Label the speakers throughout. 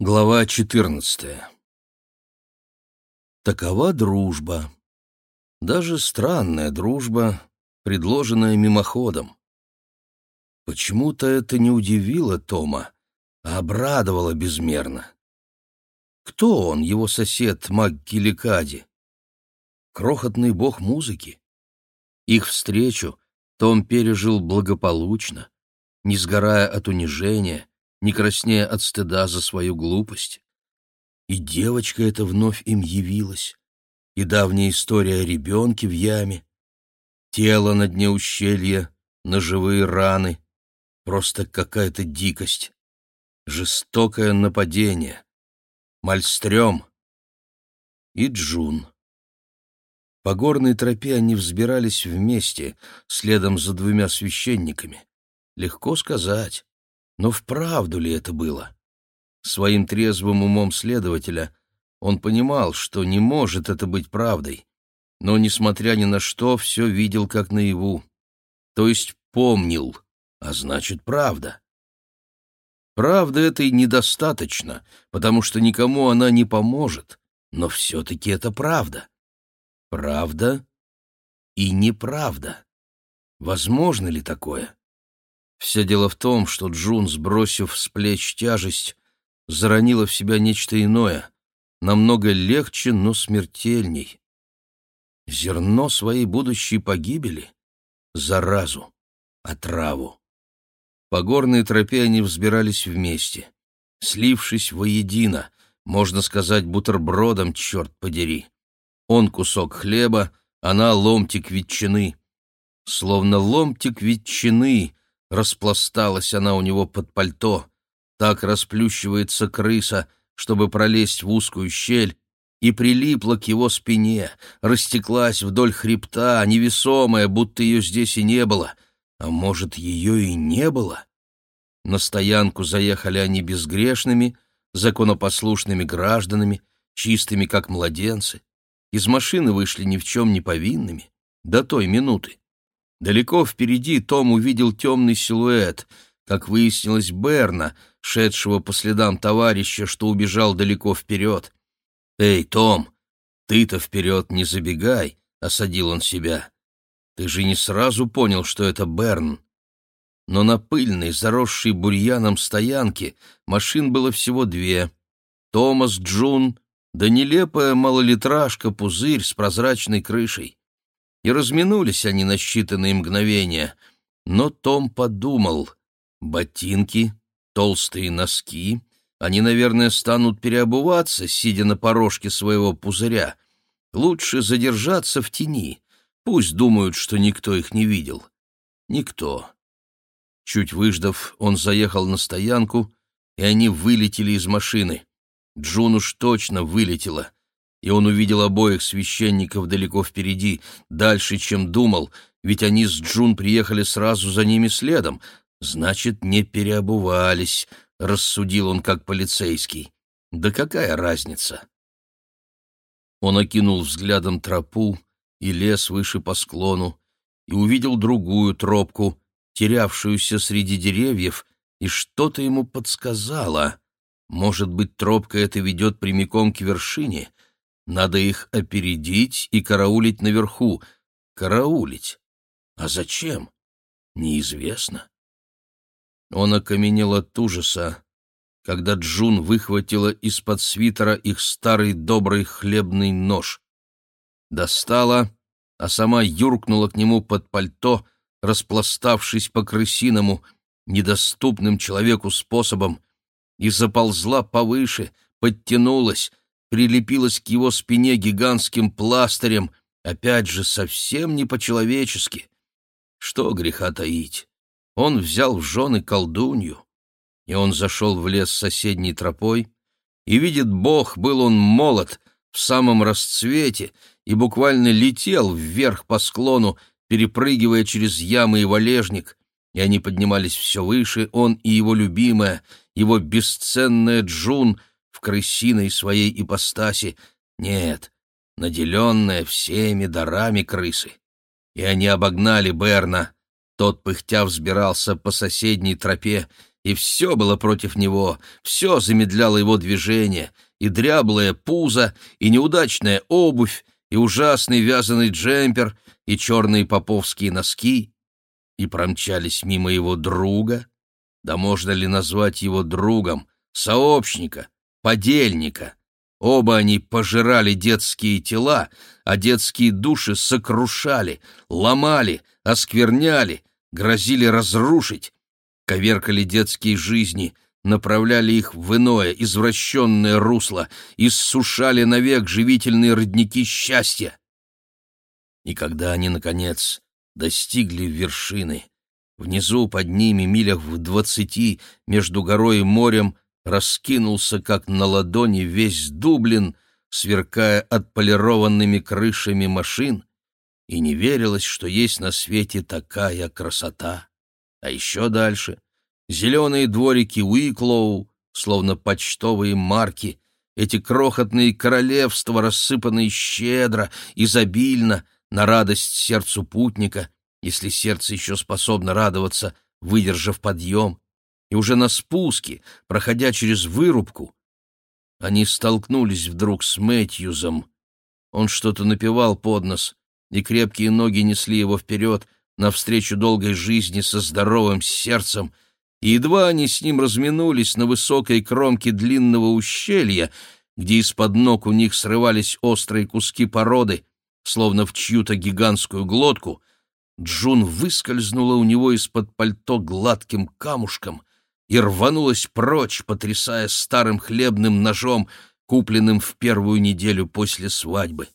Speaker 1: Глава 14 Такова дружба. Даже странная дружба, предложенная мимоходом. Почему-то это не удивило Тома, а обрадовало безмерно. Кто он, его сосед Макгиликади? Крохотный бог музыки. Их встречу Том пережил благополучно, не сгорая от унижения, не краснея от стыда за свою глупость. И девочка эта вновь им явилась, и давняя история о ребенке в яме, тело на дне ущелья, ножевые раны, просто какая-то дикость, жестокое нападение, мальстрём и Джун. По горной тропе они взбирались вместе, следом за двумя священниками. Легко сказать. Но вправду ли это было? Своим трезвым умом следователя он понимал, что не может это быть правдой, но, несмотря ни на что, все видел как наяву. То есть помнил, а значит, правда. Правда этой недостаточно, потому что никому она не поможет, но все-таки это правда. Правда и неправда. Возможно ли такое? Все дело в том, что Джун, сбросив с плеч тяжесть, заронила в себя нечто иное, намного легче, но смертельней. Зерно своей будущей погибели? Заразу, отраву. По горной тропе они взбирались вместе, слившись воедино, можно сказать, бутербродом, черт подери. Он кусок хлеба, она ломтик ветчины. Словно ломтик ветчины Распласталась она у него под пальто. Так расплющивается крыса, чтобы пролезть в узкую щель, и прилипла к его спине, растеклась вдоль хребта, невесомая, будто ее здесь и не было. А может, ее и не было? На стоянку заехали они безгрешными, законопослушными гражданами, чистыми, как младенцы. Из машины вышли ни в чем не повинными, до той минуты. Далеко впереди Том увидел темный силуэт, как выяснилось, Берна, шедшего по следам товарища, что убежал далеко вперед. «Эй, Том, ты-то вперед не забегай», — осадил он себя. «Ты же не сразу понял, что это Берн». Но на пыльной, заросшей бурьяном стоянке машин было всего две. Томас Джун, да нелепая малолитражка-пузырь с прозрачной крышей и разминулись они на считанные мгновения. Но Том подумал, ботинки, толстые носки, они, наверное, станут переобуваться, сидя на порожке своего пузыря. Лучше задержаться в тени, пусть думают, что никто их не видел. Никто. Чуть выждав, он заехал на стоянку, и они вылетели из машины. Джун уж точно вылетела — и он увидел обоих священников далеко впереди, дальше, чем думал, ведь они с Джун приехали сразу за ними следом. Значит, не переобувались, — рассудил он как полицейский. Да какая разница? Он окинул взглядом тропу и лес выше по склону, и увидел другую тропку, терявшуюся среди деревьев, и что-то ему подсказало. Может быть, тропка эта ведет прямиком к вершине, надо их опередить и караулить наверху. Караулить. А зачем? Неизвестно. Он окаменел от ужаса, когда Джун выхватила из-под свитера их старый добрый хлебный нож. Достала, а сама юркнула к нему под пальто, распластавшись по крысиному, недоступным человеку способом, и заползла повыше, подтянулась, прилепилась к его спине гигантским пластырем, опять же, совсем не по-человечески. Что греха таить? Он взял в жены колдунью, и он зашел в лес соседней тропой, и видит Бог, был он молод, в самом расцвете, и буквально летел вверх по склону, перепрыгивая через ямы и валежник, и они поднимались все выше, он и его любимая, его бесценная Джун, в крысиной своей ипостаси, нет, наделенная всеми дарами крысы. И они обогнали Берна. Тот, пыхтя, взбирался по соседней тропе, и все было против него, все замедляло его движение, и дряблое пузо, и неудачная обувь, и ужасный вязаный джемпер, и черные поповские носки, и промчались мимо его друга, да можно ли назвать его другом, сообщника, подельника. Оба они пожирали детские тела, а детские души сокрушали, ломали, оскверняли, грозили разрушить, коверкали детские жизни, направляли их в иное, извращенное русло, иссушали навек живительные родники счастья. И когда они, наконец, достигли вершины, внизу под ними, милях в двадцати, между горой и морем, раскинулся, как на ладони, весь Дублин, сверкая отполированными крышами машин, и не верилось, что есть на свете такая красота. А еще дальше — зеленые дворики Уиклоу, словно почтовые марки, эти крохотные королевства, рассыпанные щедро, изобильно, на радость сердцу путника, если сердце еще способно радоваться, выдержав подъем, и уже на спуске, проходя через вырубку, они столкнулись вдруг с Мэтьюзом. Он что-то напевал под нос, и крепкие ноги несли его вперед, навстречу долгой жизни со здоровым сердцем, и едва они с ним разминулись на высокой кромке длинного ущелья, где из-под ног у них срывались острые куски породы, словно в чью-то гигантскую глотку, Джун выскользнула у него из-под пальто гладким камушком и рванулась прочь, потрясая старым хлебным ножом, купленным в первую неделю после свадьбы.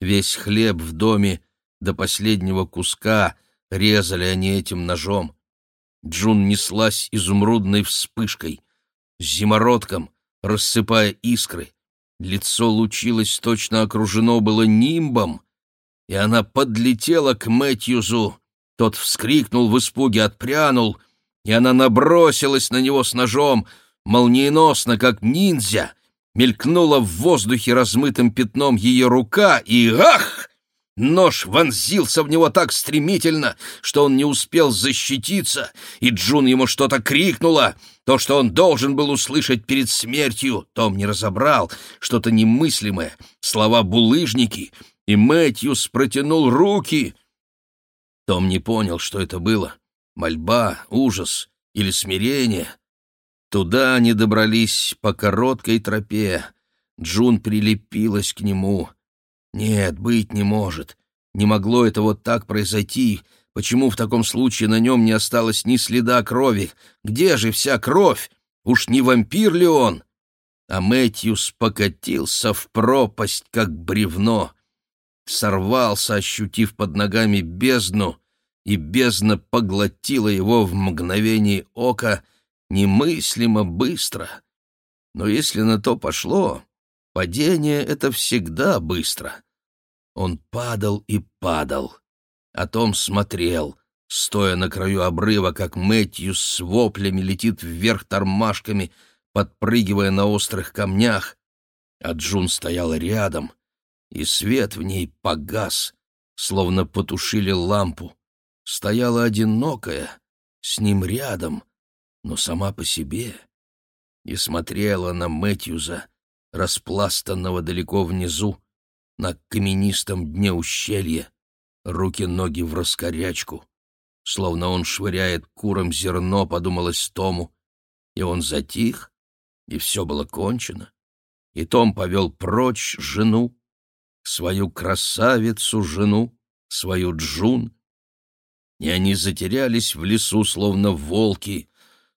Speaker 1: Весь хлеб в доме до последнего куска резали они этим ножом. Джун неслась изумрудной вспышкой, зимородком, рассыпая искры. Лицо лучилось, точно окружено было нимбом, и она подлетела к Мэтьюзу. Тот вскрикнул в испуге, отпрянул, и она набросилась на него с ножом, молниеносно, как ниндзя, мелькнула в воздухе размытым пятном ее рука, и ах! Нож вонзился в него так стремительно, что он не успел защититься, и Джун ему что-то крикнула. То, что он должен был услышать перед смертью, Том не разобрал, что-то немыслимое, слова булыжники, и Мэтьюс протянул руки. Том не понял, что это было. Мольба, ужас или смирение. Туда они добрались по короткой тропе. Джун прилепилась к нему. Нет, быть не может. Не могло это вот так произойти. Почему в таком случае на нем не осталось ни следа крови? Где же вся кровь? Уж не вампир ли он? А Мэтьюс покатился в пропасть, как бревно. Сорвался, ощутив под ногами бездну, и бездна поглотила его в мгновение ока — немыслимо быстро. Но если на то пошло, падение — это всегда быстро. Он падал и падал, а Том смотрел, стоя на краю обрыва, как Мэтью с воплями летит вверх тормашками, подпрыгивая на острых камнях, а Джун стояла рядом, и свет в ней погас, словно потушили лампу. Стояла одинокая, с ним рядом, но сама по себе, и смотрела на Мэтьюза, распластанного далеко внизу, на каменистом дне ущелья, руки-ноги в раскорячку, словно он швыряет курам зерно, подумалось Тому, и он затих, и все было кончено, и Том повел прочь жену, свою красавицу-жену, свою Джун, и они затерялись в лесу, словно волки,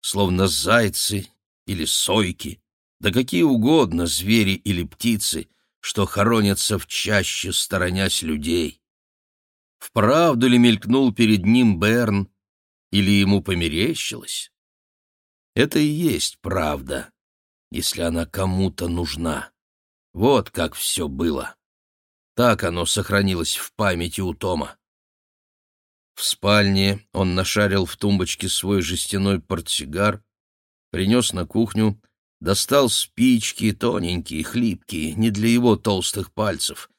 Speaker 1: словно зайцы или сойки, да какие угодно звери или птицы, что хоронятся в чаще, сторонясь людей. Вправду ли мелькнул перед ним Берн, или ему померещилось? Это и есть правда, если она кому-то нужна. Вот как все было. Так оно сохранилось в памяти у Тома. В спальне он нашарил в тумбочке свой жестяной портсигар, принес на кухню, достал спички, тоненькие, хлипкие, не для его толстых пальцев.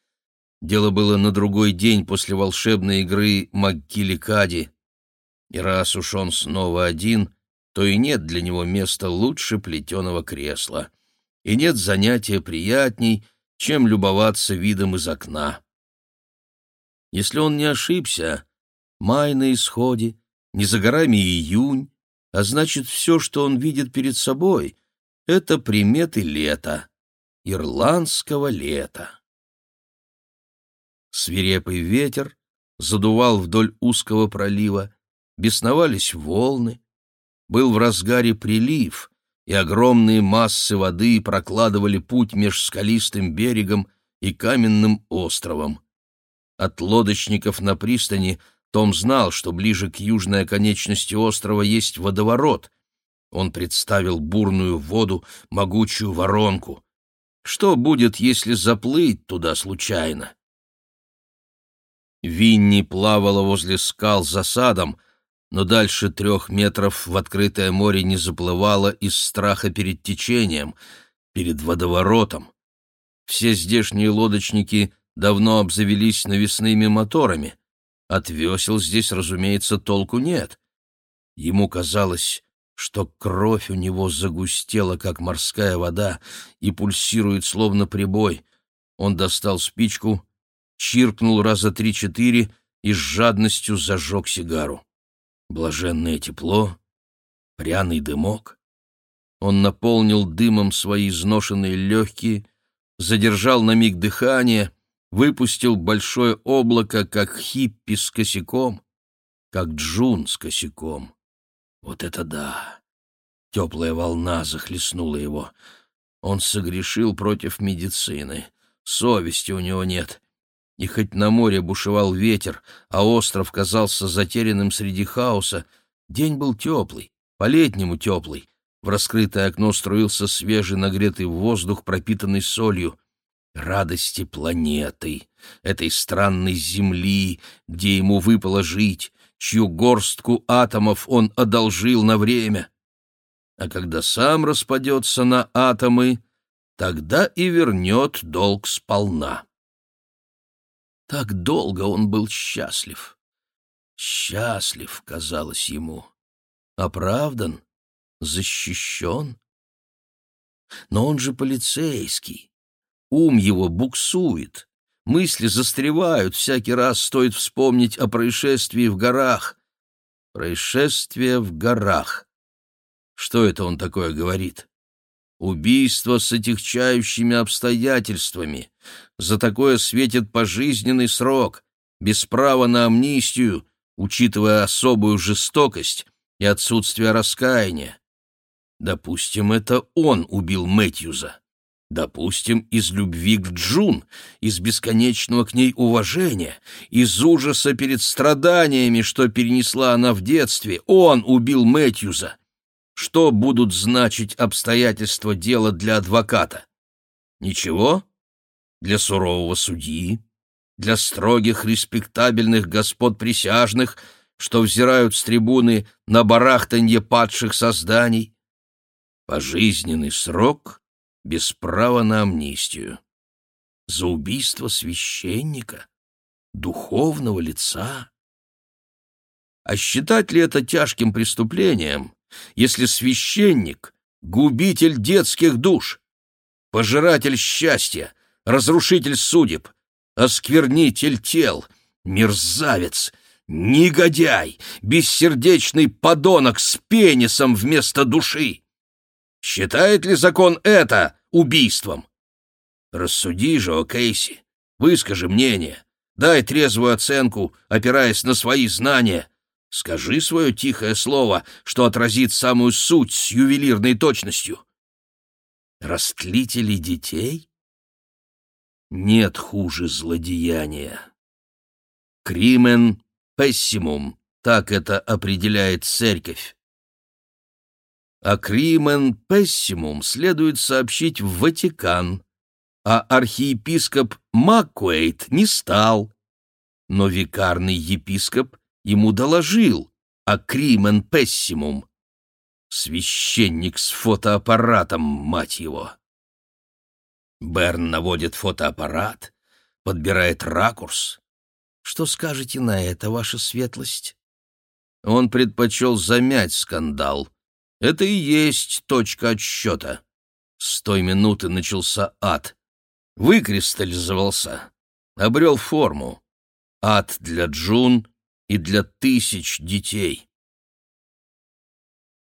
Speaker 1: Дело было на другой день после волшебной игры Маккиликади. И раз уж он снова один, то и нет для него места лучше плетеного кресла, и нет занятия приятней, чем любоваться видом из окна. Если он не ошибся, май на исходе, не за горами июнь, а значит, все, что он видит перед собой, — это приметы лета, ирландского лета. Свирепый ветер задувал вдоль узкого пролива, бесновались волны, был в разгаре прилив, и огромные массы воды прокладывали путь меж скалистым берегом и каменным островом. От лодочников на пристани том знал, что ближе к южной оконечности острова есть водоворот. Он представил бурную воду, могучую воронку. Что будет, если заплыть туда случайно? Винни плавала возле скал за садом, но дальше трех метров в открытое море не заплывала из страха перед течением, перед водоворотом. Все здешние лодочники давно обзавелись навесными моторами. От весел здесь, разумеется, толку нет. Ему казалось, что кровь у него загустела, как морская вода, и пульсирует, словно прибой. Он достал спичку, чиркнул раза три-четыре и с жадностью зажег сигару блаженное тепло, пряный дымок. Он наполнил дымом свои изношенные легкие, задержал на миг дыхание, выпустил большое облако, как хиппи с косяком, как джун с косяком. Вот это да! Теплая волна захлестнула его. Он согрешил против медицины. Совести у него нет и хоть на море бушевал ветер, а остров казался затерянным среди хаоса, день был теплый, по-летнему теплый. В раскрытое окно струился свежий нагретый воздух, пропитанный солью. Радости планеты, этой странной земли, где ему выпало жить, чью горстку атомов он одолжил на время. А когда сам распадется на атомы, тогда и вернет долг сполна. Так долго он был счастлив. Счастлив, казалось ему. Оправдан, защищен. Но он же полицейский. Ум его буксует. Мысли застревают, всякий раз стоит вспомнить о происшествии в горах. Происшествие в горах. Что это он такое говорит? Убийство с отягчающими обстоятельствами. За такое светит пожизненный срок, без права на амнистию, учитывая особую жестокость и отсутствие раскаяния. Допустим, это он убил Мэтьюза. Допустим, из любви к Джун, из бесконечного к ней уважения, из ужаса перед страданиями, что перенесла она в детстве, он убил Мэтьюза. Что будут значить обстоятельства дела для адвоката? Ничего? Для сурового судьи? Для строгих, респектабельных господ присяжных, что взирают с трибуны на барахтанье падших созданий? Пожизненный срок без права на амнистию. За убийство священника, духовного лица. А считать ли это тяжким преступлением, если священник — губитель детских душ, пожиратель счастья, разрушитель судеб, осквернитель тел, мерзавец, негодяй, бессердечный подонок с пенисом вместо души? Считает ли закон это убийством? Рассуди же, о Кейси, выскажи мнение, дай трезвую оценку, опираясь на свои знания, Скажи свое тихое слово, что отразит самую суть с ювелирной точностью. Растлители детей? Нет хуже злодеяния. Кримен пессимум, так это определяет церковь. А кримен пессимум следует сообщить в Ватикан, а архиепископ Маккуэйт не стал. Но викарный епископ ему доложил о кримен пессимум. Священник с фотоаппаратом, мать его. Берн наводит фотоаппарат, подбирает ракурс. Что скажете на это, ваша светлость? Он предпочел замять скандал, Это и есть точка отсчета. С той минуты начался ад. Выкристаллизовался, обрел форму. Ад для Джун и для тысяч детей.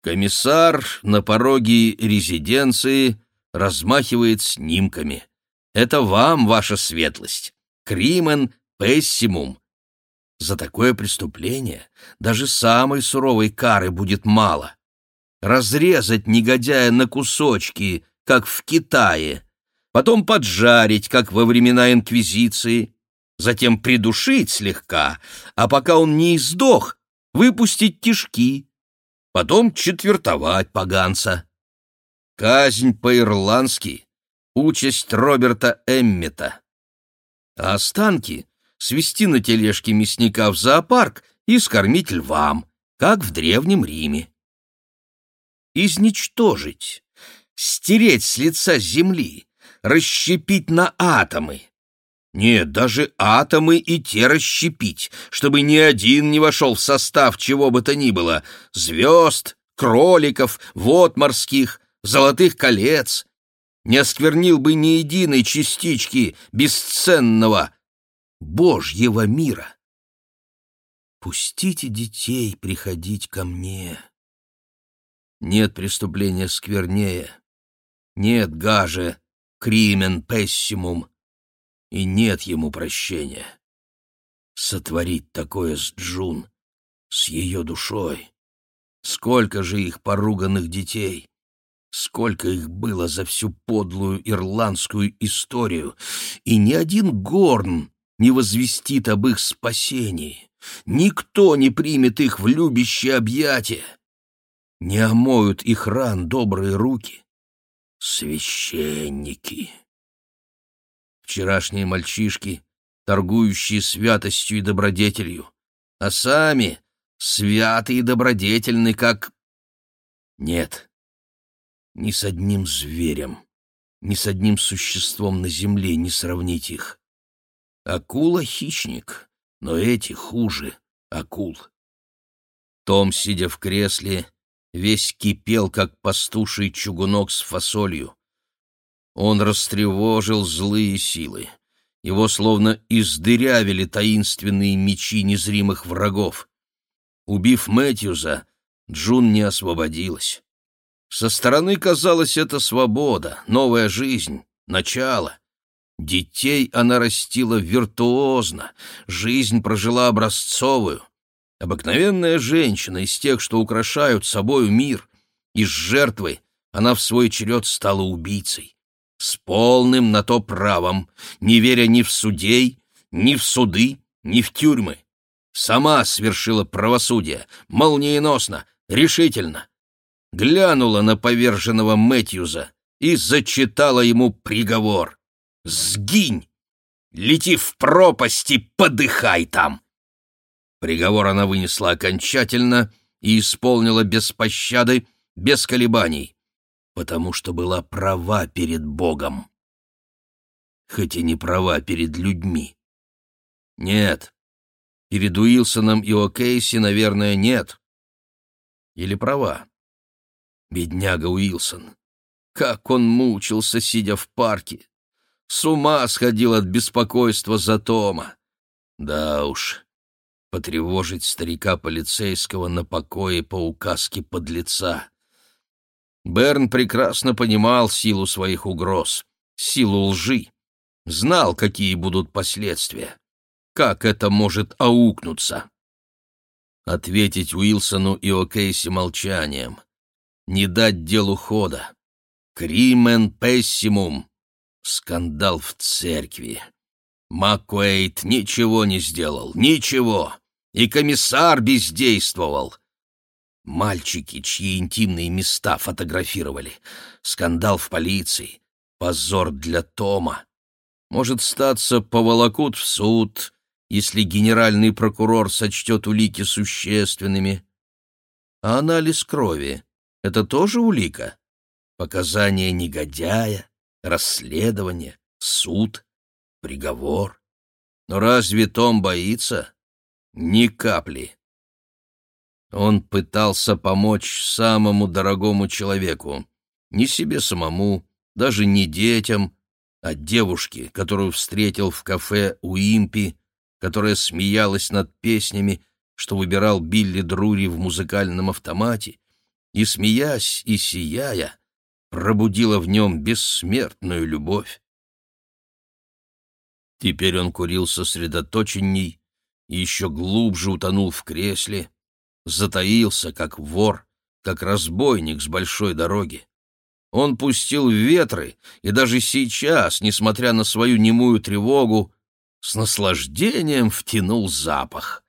Speaker 1: Комиссар на пороге резиденции размахивает снимками. Это вам, ваша светлость. Кримен пессимум. За такое преступление даже самой суровой кары будет мало. Разрезать негодяя на кусочки, как в Китае, потом поджарить, как во времена Инквизиции, затем придушить слегка, а пока он не издох, выпустить кишки, потом четвертовать поганца. Казнь по-ирландски, участь Роберта Эммета. А останки свести на тележке мясника в зоопарк и скормить львам, как в Древнем Риме. Изничтожить, стереть с лица земли, расщепить на атомы, нет, даже атомы и те расщепить, чтобы ни один не вошел в состав чего бы то ни было. Звезд, кроликов, вод морских, золотых колец. Не осквернил бы ни единой частички бесценного Божьего мира. Пустите детей приходить ко мне. Нет преступления сквернее, нет гаже, кримен пессимум, и нет ему прощения. Сотворить такое с Джун, с ее душой. Сколько же их поруганных детей! Сколько их было за всю подлую ирландскую историю, и ни один горн не возвестит об их спасении. Никто не примет их в любящее объятие. Не омоют их ран добрые руки. Священники. Вчерашние мальчишки, торгующие святостью и добродетелью, а сами святы и добродетельны, как... Нет, ни с одним зверем, ни с одним существом на земле не сравнить их. Акула — хищник, но эти хуже акул. Том, сидя в кресле, весь кипел, как пастуший чугунок с фасолью. Он растревожил злые силы. Его словно издырявили таинственные мечи незримых врагов. Убив Мэтьюза, Джун не освободилась. Со стороны казалось это свобода, новая жизнь, начало. Детей она растила виртуозно, жизнь прожила образцовую. Обыкновенная женщина из тех, что украшают собою мир. Из жертвы она в свой черед стала убийцей с полным на то правом, не веря ни в судей, ни в суды, ни в тюрьмы. Сама свершила правосудие, молниеносно, решительно. Глянула на поверженного Мэтьюза и зачитала ему приговор. «Сгинь! Лети в пропасть и подыхай там!» Приговор она вынесла окончательно и исполнила без пощады, без колебаний потому что была права перед Богом. Хоть и не права перед людьми. Нет, перед Уилсоном и О'Кейси, наверное, нет. Или права. Бедняга Уилсон. Как он мучился, сидя в парке. С ума сходил от беспокойства за Тома. Да уж, потревожить старика полицейского на покое по указке подлеца. Берн прекрасно понимал силу своих угроз, силу лжи, знал, какие будут последствия, как это может аукнуться. Ответить Уилсону и О'Кейси молчанием, не дать делу хода. Кримен пессимум. Скандал в церкви. Маккуэйт ничего не сделал, ничего. И комиссар бездействовал. Мальчики, чьи интимные места фотографировали. Скандал в полиции. Позор для Тома. Может, статься, поволокут в суд, если генеральный прокурор сочтет улики существенными. А анализ крови — это тоже улика? Показания негодяя, расследование, суд, приговор. Но разве Том боится? Ни капли. Он пытался помочь самому дорогому человеку, не себе самому, даже не детям, а девушке, которую встретил в кафе у Импи, которая смеялась над песнями, что выбирал Билли Друри в музыкальном автомате, и, смеясь и сияя, пробудила в нем бессмертную любовь. Теперь он курил сосредоточенней и еще глубже утонул в кресле, затаился, как вор, как разбойник с большой дороги. Он пустил ветры, и даже сейчас, несмотря на свою немую тревогу, с наслаждением втянул запах.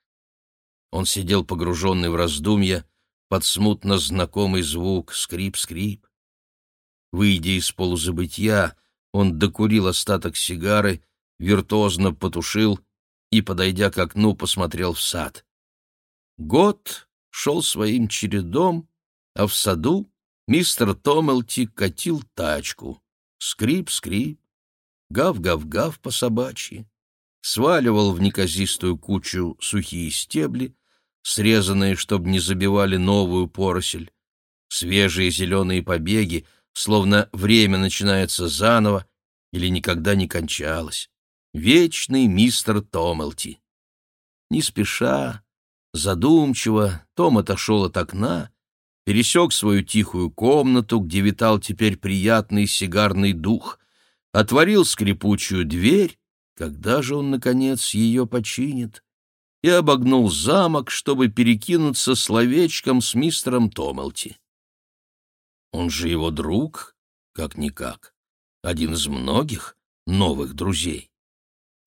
Speaker 1: Он сидел погруженный в раздумья, под смутно знакомый звук скрип-скрип. Выйдя из полузабытья, он докурил остаток сигары, виртуозно потушил и, подойдя к окну, посмотрел в сад. Год шел своим чередом, а в саду мистер Томелти катил тачку. Скрип-скрип, гав-гав-гав по собачьи, сваливал в неказистую кучу сухие стебли, срезанные, чтобы не забивали новую поросель. Свежие зеленые побеги, словно время начинается заново или никогда не кончалось. Вечный мистер Томелти. Не спеша, Задумчиво Том отошел от окна, пересек свою тихую комнату, где витал теперь приятный сигарный дух, отворил скрипучую дверь, когда же он, наконец, ее починит, и обогнул замок, чтобы перекинуться словечком с мистером Томелти. Он же его друг, как-никак, один из многих новых друзей.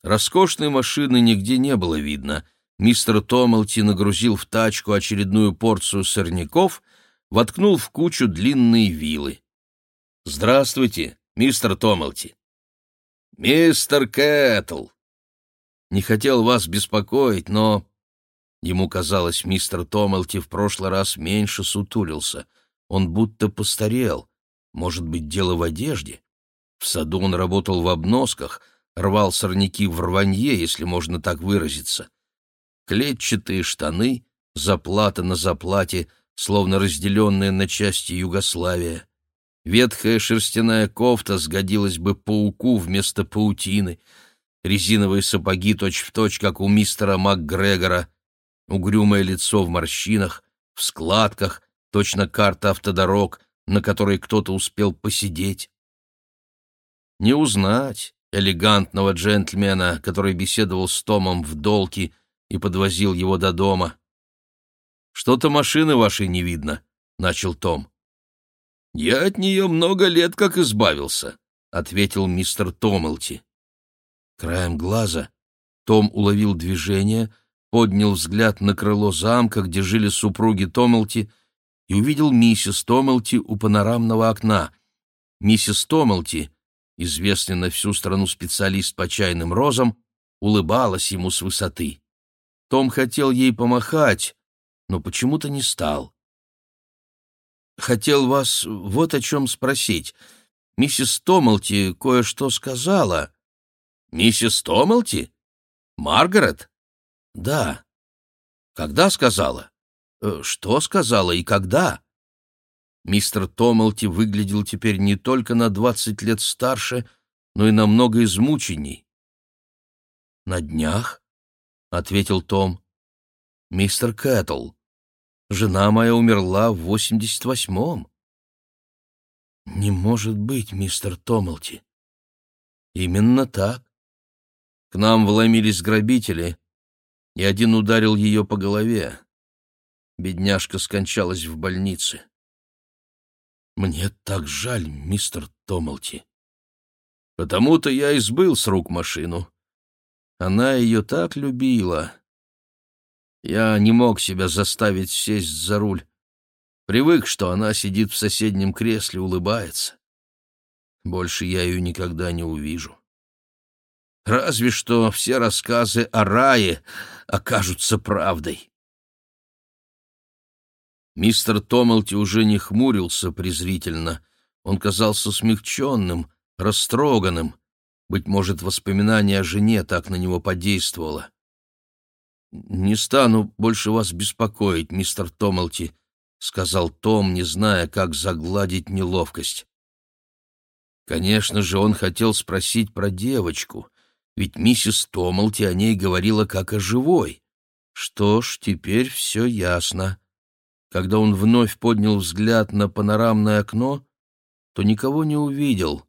Speaker 1: Роскошной машины нигде не было видно — Мистер Томалти нагрузил в тачку очередную порцию сорняков, воткнул в кучу длинные вилы. «Здравствуйте, мистер Томалти!» «Мистер Кэтл!» «Не хотел вас беспокоить, но...» Ему казалось, мистер Томалти в прошлый раз меньше сутулился. Он будто постарел. Может быть, дело в одежде? В саду он работал в обносках, рвал сорняки в рванье, если можно так выразиться клетчатые штаны, заплата на заплате, словно разделенная на части Югославия. Ветхая шерстяная кофта сгодилась бы пауку вместо паутины, резиновые сапоги точь-в-точь, точь, как у мистера МакГрегора, угрюмое лицо в морщинах, в складках, точно карта автодорог, на которой кто-то успел посидеть. Не узнать элегантного джентльмена, который беседовал с Томом в долке и подвозил его до дома. «Что-то машины вашей не видно», — начал Том. «Я от нее много лет как избавился», — ответил мистер Томелти. Краем глаза Том уловил движение, поднял взгляд на крыло замка, где жили супруги Томелти, и увидел миссис Томелти у панорамного окна. Миссис Томелти, известный на всю страну специалист по чайным розам, улыбалась ему с высоты. Том хотел ей помахать, но почему-то не стал. «Хотел вас вот о чем спросить. Миссис Томалти кое-что сказала». «Миссис Томалти? Маргарет?» «Да». «Когда сказала?» «Э, «Что сказала и когда?» Мистер Томалти выглядел теперь не только на двадцать лет старше, но и намного измученней. «На днях?» — ответил Том. «Мистер Кэтл, жена моя умерла в восемьдесят восьмом». «Не может быть, мистер Томалти». «Именно так. К нам вломились грабители, и один ударил ее по голове. Бедняжка скончалась в больнице. Мне так жаль, мистер Томалти. Потому-то я и сбыл с рук машину. Она ее так любила. Я не мог себя заставить сесть за руль. Привык, что она сидит в соседнем кресле, улыбается. Больше я ее никогда не увижу. Разве что все рассказы о рае окажутся правдой. Мистер Томалти уже не хмурился презрительно. Он казался смягченным, растроганным. Быть может, воспоминание о жене так на него подействовало. «Не стану больше вас беспокоить, мистер Томалти», — сказал Том, не зная, как загладить неловкость. Конечно же, он хотел спросить про девочку, ведь миссис Томалти о ней говорила как о живой. Что ж, теперь все ясно. Когда он вновь поднял взгляд на панорамное окно, то никого не увидел.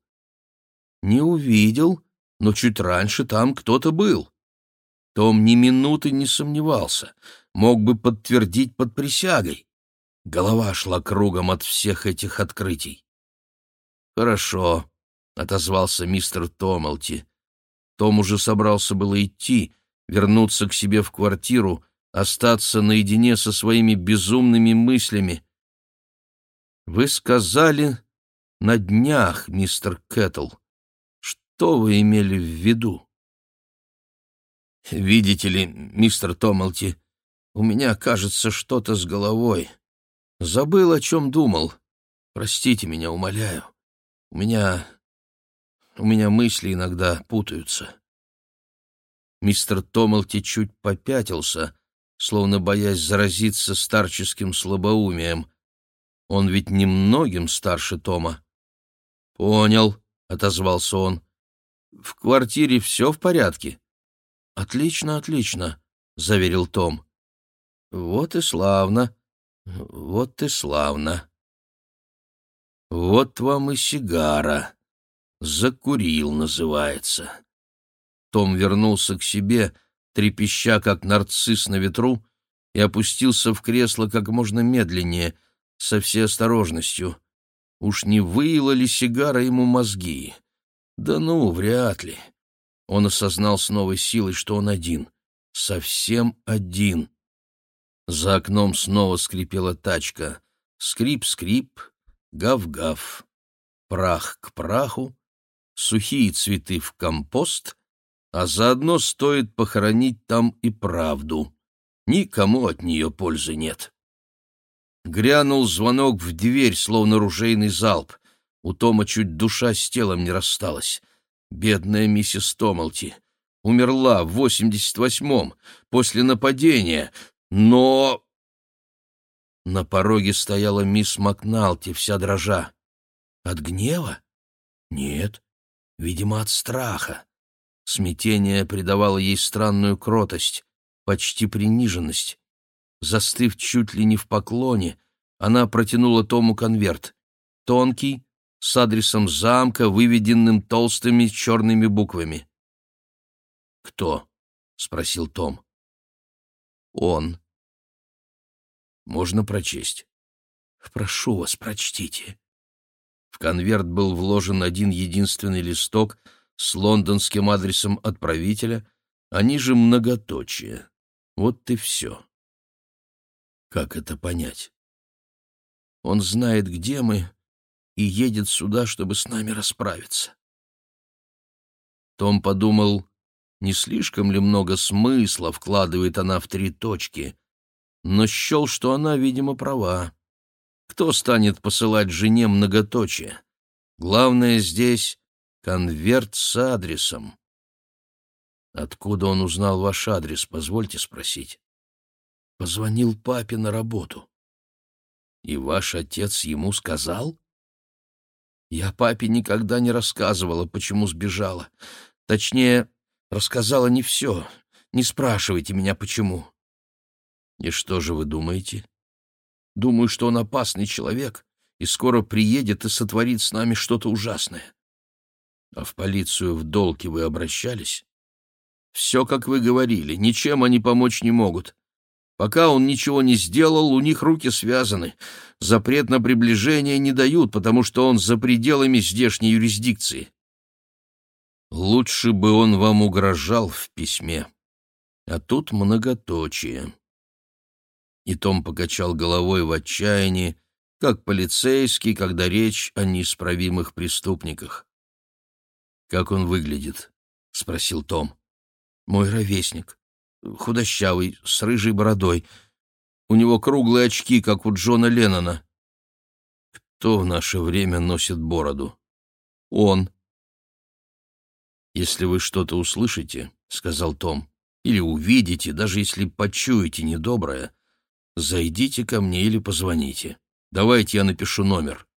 Speaker 1: Не увидел, но чуть раньше там кто-то был. Том ни минуты не сомневался, мог бы подтвердить под присягой. Голова шла кругом от всех этих открытий. «Хорошо», — отозвался мистер Томалти. Том уже собрался было идти, вернуться к себе в квартиру, остаться наедине со своими безумными мыслями. «Вы сказали на днях, мистер Кэттл. Что вы имели в виду?» «Видите ли, мистер Томалти, у меня, кажется, что-то с головой. Забыл, о чем думал. Простите меня, умоляю. У меня... у меня мысли иногда путаются». Мистер Томалти чуть попятился, словно боясь заразиться старческим слабоумием. Он ведь немногим старше Тома. «Понял», — отозвался он. «В квартире все в порядке?» «Отлично, отлично», — заверил Том. «Вот и славно, вот и славно». «Вот вам и сигара. Закурил, называется». Том вернулся к себе, трепеща, как нарцисс на ветру, и опустился в кресло как можно медленнее, со всей осторожностью. Уж не выила ли сигара ему мозги? Да ну, вряд ли. Он осознал с новой силой, что он один. Совсем один. За окном снова скрипела тачка. Скрип-скрип, гав-гав. Прах к праху, сухие цветы в компост, а заодно стоит похоронить там и правду. Никому от нее пользы нет. Грянул звонок в дверь, словно ружейный залп. У Тома чуть душа с телом не рассталась. Бедная миссис Томалти. Умерла в восемьдесят восьмом, после нападения, но... На пороге стояла мисс Макналти, вся дрожа. От гнева? Нет, видимо, от страха. Смятение придавало ей странную кротость, почти приниженность. Застыв чуть ли не в поклоне, она протянула Тому конверт. Тонкий, с адресом замка, выведенным толстыми черными буквами. «Кто?» — спросил Том. «Он». «Можно прочесть?» «Прошу вас, прочтите». В конверт был вложен один единственный листок — с лондонским адресом отправителя, они же многоточие. Вот и все. Как это понять? Он знает, где мы, и едет сюда, чтобы с нами расправиться. Том подумал, не слишком ли много смысла вкладывает она в три точки, но счел, что она, видимо, права. Кто станет посылать жене многоточие? Главное здесь Конверт с адресом. Откуда он узнал ваш адрес, позвольте спросить? Позвонил папе на работу. И ваш отец ему сказал? Я папе никогда не рассказывала, почему сбежала. Точнее, рассказала не все. Не спрашивайте меня, почему. И что же вы думаете? Думаю, что он опасный человек и скоро приедет и сотворит с нами что-то ужасное. А в полицию в долге вы обращались? Все, как вы говорили, ничем они помочь не могут. Пока он ничего не сделал, у них руки связаны. Запрет на приближение не дают, потому что он за пределами здешней юрисдикции. Лучше бы он вам угрожал в письме. А тут многоточие. И Том покачал головой в отчаянии, как полицейский, когда речь о неисправимых преступниках. «Как он выглядит?» — спросил Том. «Мой ровесник. Худощавый, с рыжей бородой. У него круглые очки, как у Джона Леннона». «Кто в наше время носит бороду?» «Он». «Если вы что-то услышите», — сказал Том, — или увидите, даже если почуете недоброе, зайдите ко мне или позвоните. Давайте я напишу номер».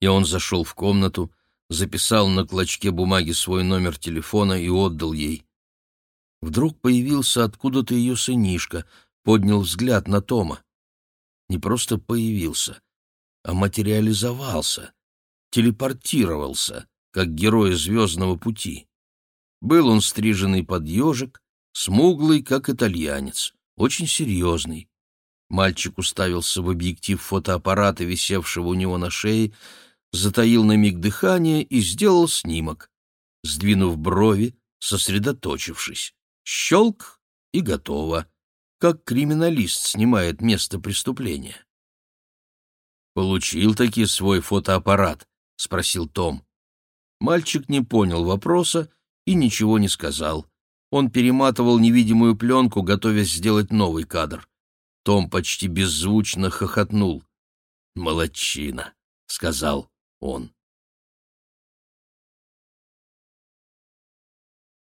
Speaker 1: И он зашел в комнату, записал на клочке бумаги свой номер телефона и отдал ей. Вдруг появился откуда-то ее сынишка, поднял взгляд на Тома. Не просто появился, а материализовался, телепортировался, как герой «Звездного пути». Был он стриженный под ежик, смуглый, как итальянец, очень серьезный. Мальчик уставился в объектив фотоаппарата, висевшего у него на шее, затаил на миг дыхание и сделал снимок. Сдвинув брови, сосредоточившись. Щелк и готово, как криминалист снимает место преступления. «Получил таки свой фотоаппарат?» — спросил Том. Мальчик не понял вопроса и ничего не сказал. Он перематывал невидимую пленку, готовясь сделать новый кадр. Том почти беззвучно хохотнул. «Молодчина», — сказал он.